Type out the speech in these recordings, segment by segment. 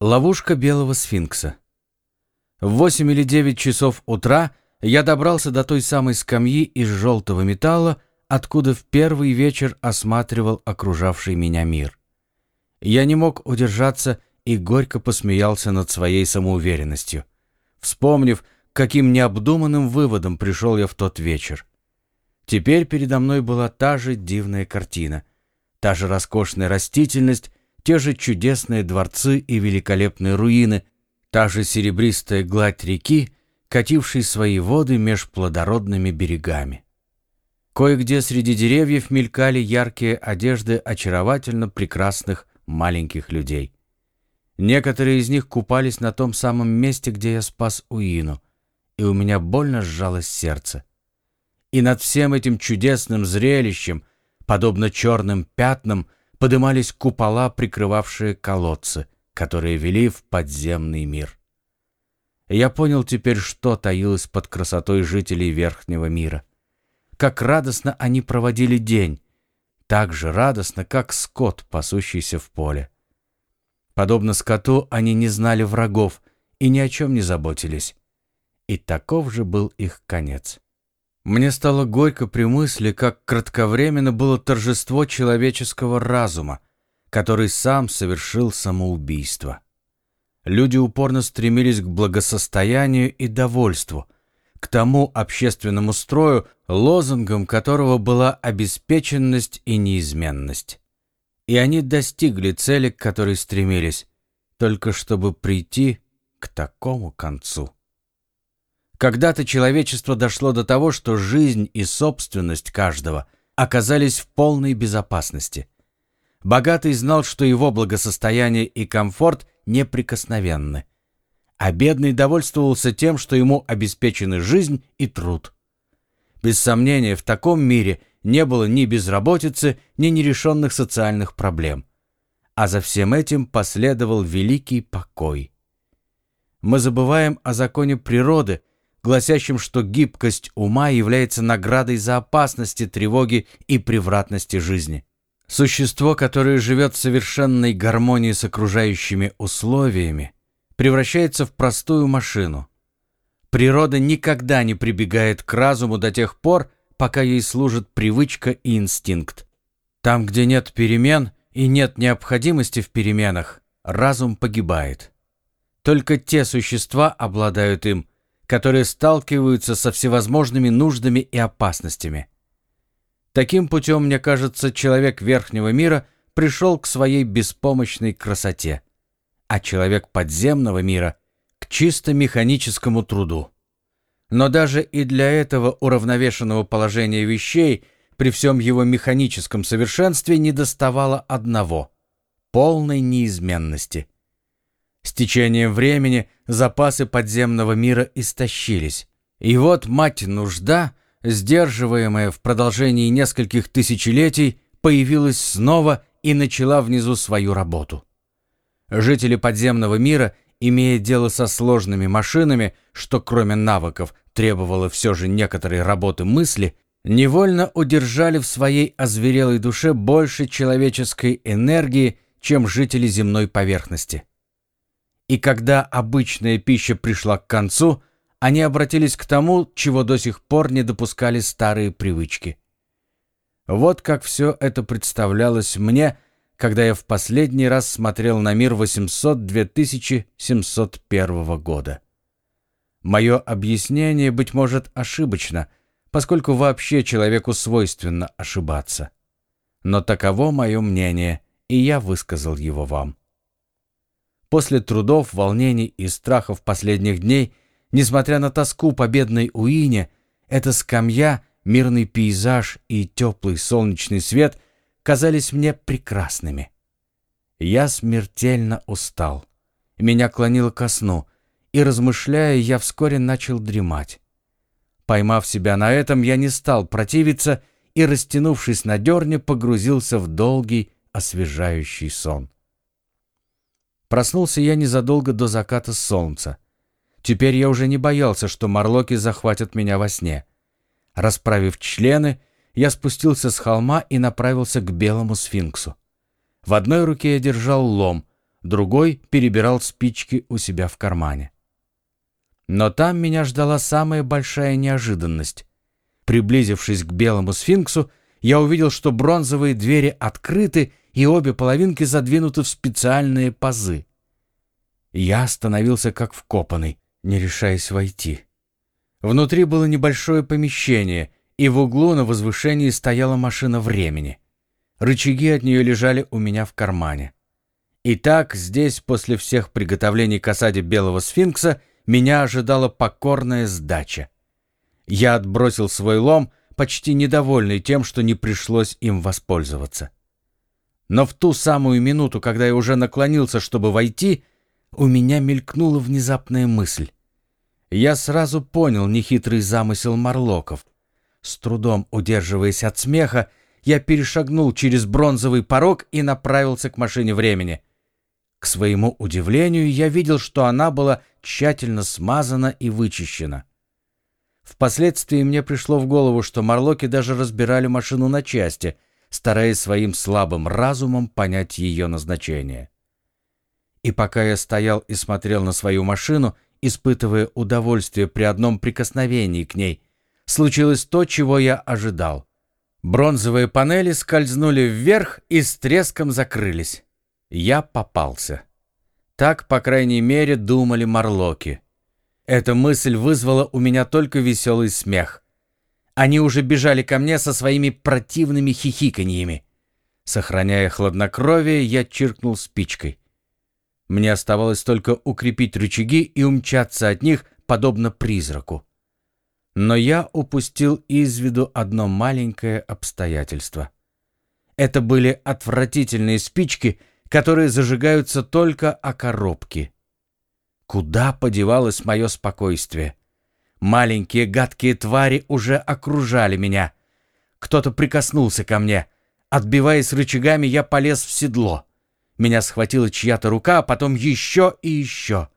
Ловушка белого сфинкса. В восемь или девять часов утра я добрался до той самой скамьи из желтого металла, откуда в первый вечер осматривал окружавший меня мир. Я не мог удержаться и горько посмеялся над своей самоуверенностью, вспомнив, каким необдуманным выводом пришел я в тот вечер. Теперь передо мной была та же дивная картина, та же роскошная растительность те же чудесные дворцы и великолепные руины, та же серебристая гладь реки, катившей свои воды меж плодородными берегами. Кое-где среди деревьев мелькали яркие одежды очаровательно прекрасных маленьких людей. Некоторые из них купались на том самом месте, где я спас Уину, и у меня больно сжалось сердце. И над всем этим чудесным зрелищем, подобно черным пятнам, подымались купола, прикрывавшие колодцы, которые вели в подземный мир. Я понял теперь, что таилось под красотой жителей Верхнего мира. Как радостно они проводили день, так же радостно, как скот, пасущийся в поле. Подобно скоту, они не знали врагов и ни о чем не заботились. И таков же был их конец. Мне стало горько при мысли, как кратковременно было торжество человеческого разума, который сам совершил самоубийство. Люди упорно стремились к благосостоянию и довольству, к тому общественному строю, лозунгом которого была обеспеченность и неизменность. И они достигли цели, к которой стремились, только чтобы прийти к такому концу. Когда-то человечество дошло до того, что жизнь и собственность каждого оказались в полной безопасности. Богатый знал, что его благосостояние и комфорт неприкосновенны, а бедный довольствовался тем, что ему обеспечены жизнь и труд. Без сомнения, в таком мире не было ни безработицы, ни нерешенных социальных проблем. А за всем этим последовал великий покой. Мы забываем о законе природы, гласящим, что гибкость ума является наградой за опасности, тревоги и превратности жизни. Существо, которое живет в совершенной гармонии с окружающими условиями, превращается в простую машину. Природа никогда не прибегает к разуму до тех пор, пока ей служит привычка и инстинкт. Там, где нет перемен и нет необходимости в переменах, разум погибает. Только те существа обладают им, которые сталкиваются со всевозможными нуждами и опасностями. Таким путем, мне кажется, человек верхнего мира пришел к своей беспомощной красоте, а человек подземного мира — к чисто механическому труду. Но даже и для этого уравновешенного положения вещей при всем его механическом совершенстве недоставало одного — полной неизменности — с течением времени запасы подземного мира истощились. И вот мать нужда, сдерживаемая в продолжении нескольких тысячелетий, появилась снова и начала внизу свою работу. Жители подземного мира, имея дело со сложными машинами, что кроме навыков требовало все же некоторой работы мысли, невольно удержали в своей озверелой душе больше человеческой энергии, чем жители земной поверхности. И когда обычная пища пришла к концу, они обратились к тому, чего до сих пор не допускали старые привычки. Вот как все это представлялось мне, когда я в последний раз смотрел на мир 800-2701 года. Мое объяснение, быть может, ошибочно, поскольку вообще человеку свойственно ошибаться. Но таково мое мнение, и я высказал его вам. После трудов, волнений и страхов последних дней, несмотря на тоску по бедной Уине, эта скамья, мирный пейзаж и теплый солнечный свет казались мне прекрасными. Я смертельно устал. Меня клонило ко сну, и, размышляя, я вскоре начал дремать. Поймав себя на этом, я не стал противиться и, растянувшись на дерне, погрузился в долгий, освежающий сон. Проснулся я незадолго до заката солнца. Теперь я уже не боялся, что морлоки захватят меня во сне. Расправив члены, я спустился с холма и направился к белому сфинксу. В одной руке я держал лом, другой перебирал спички у себя в кармане. Но там меня ждала самая большая неожиданность. Приблизившись к белому сфинксу, я увидел, что бронзовые двери открыты и обе половинки задвинуты в специальные пазы. Я остановился как вкопанный, не решаясь войти. Внутри было небольшое помещение, и в углу на возвышении стояла машина времени. Рычаги от нее лежали у меня в кармане. Итак, здесь, после всех приготовлений к осаде Белого Сфинкса, меня ожидала покорная сдача. Я отбросил свой лом, почти недовольный тем, что не пришлось им воспользоваться. Но в ту самую минуту, когда я уже наклонился, чтобы войти, у меня мелькнула внезапная мысль. Я сразу понял нехитрый замысел Марлоков. С трудом удерживаясь от смеха, я перешагнул через бронзовый порог и направился к машине времени. К своему удивлению, я видел, что она была тщательно смазана и вычищена. Впоследствии мне пришло в голову, что Марлоки даже разбирали машину на части, стараясь своим слабым разумом понять ее назначение. И пока я стоял и смотрел на свою машину, испытывая удовольствие при одном прикосновении к ней, случилось то, чего я ожидал. Бронзовые панели скользнули вверх и с треском закрылись. Я попался. Так, по крайней мере, думали Марлоки. Эта мысль вызвала у меня только веселый смех. Они уже бежали ко мне со своими противными хихиканьями. Сохраняя хладнокровие, я чиркнул спичкой. Мне оставалось только укрепить рычаги и умчаться от них, подобно призраку. Но я упустил из виду одно маленькое обстоятельство. Это были отвратительные спички, которые зажигаются только о коробке. Куда подевалось мое спокойствие? Маленькие гадкие твари уже окружали меня. Кто-то прикоснулся ко мне. Отбиваясь рычагами, я полез в седло. Меня схватила чья-то рука, а потом еще и еще.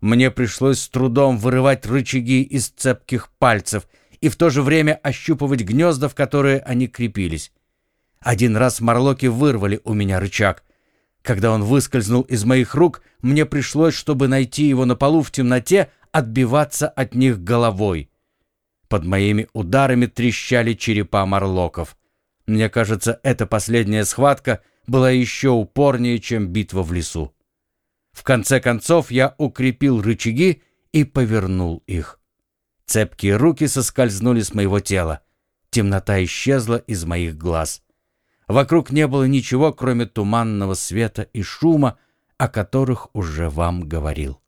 Мне пришлось с трудом вырывать рычаги из цепких пальцев и в то же время ощупывать гнезда, в которые они крепились. Один раз морлоки вырвали у меня рычаг. Когда он выскользнул из моих рук, мне пришлось, чтобы найти его на полу в темноте, отбиваться от них головой. Под моими ударами трещали черепа морлоков. Мне кажется, эта последняя схватка была еще упорнее, чем битва в лесу. В конце концов я укрепил рычаги и повернул их. Цепкие руки соскользнули с моего тела. Темнота исчезла из моих глаз. Вокруг не было ничего, кроме туманного света и шума, о которых уже вам говорил.